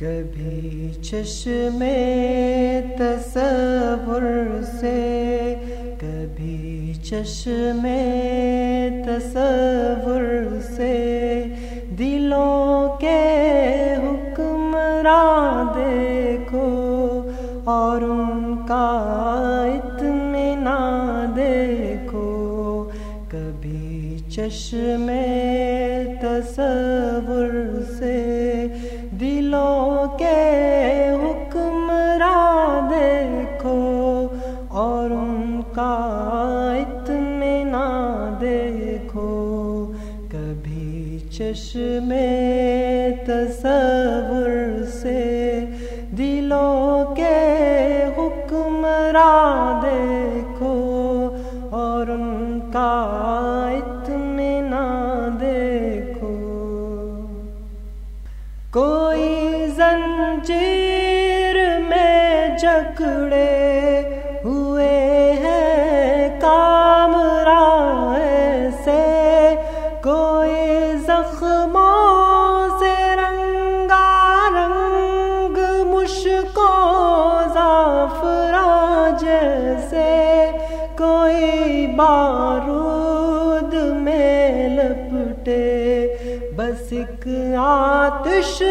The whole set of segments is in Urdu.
کبھی چشم تصور سے، کبھی چشم تصور سے دلوں کے حکمراں دیکھو اور ان کا اطمینان دیکھو۔ کبھی چشم تصور ان کا اطمینان دیکھو، کبھی چشم تصور سے دلوں کے حکمراں دیکھو اور ان کا دیکھو۔ کوئی زنجیر میں جکڑے کوئی زخموں سے رنگا رنگ مشکو زعفرا جیسے کوئی بارود میں لپٹے، بس ایک آتش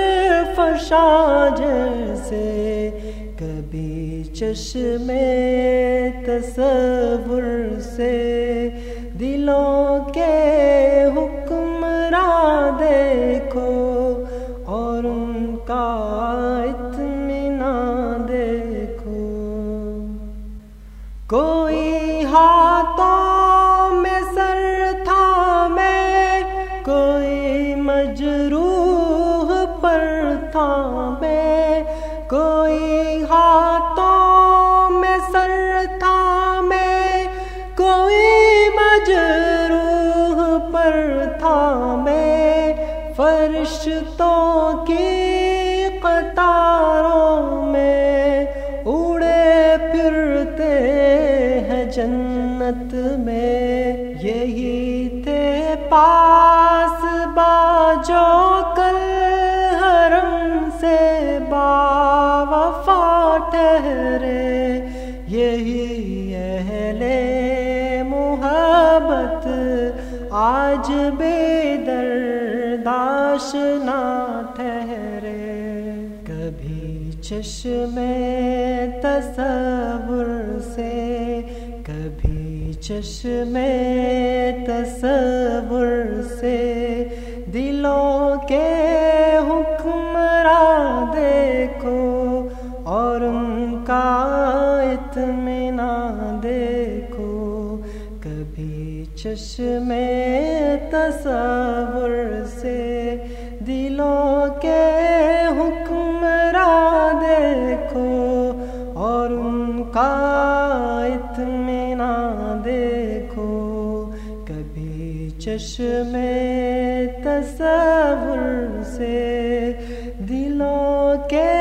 فشا جیسے کبھی چشم تصور سے دلوں کے میں کوئی ہاتھوں میں سر تھا میں، کوئی مجروح پر تھا میں۔ فرشتوں کی قطاروں میں اڑے پھرتے ہیں جنت میں۔ یہی تھے پاس باجو وفا یہی اہل محبت۔ آج بے درداش نہ ٹھہرے۔ کبھی چشم تصور سے، کبھی چشم تصور سے اطمینان دیکھو، کبھی چشم تصور سے دلوں کے حکمراں دیکھو اور ان کا اطمینان دیکھو۔ کبھی چشم تصور سے دلوں کے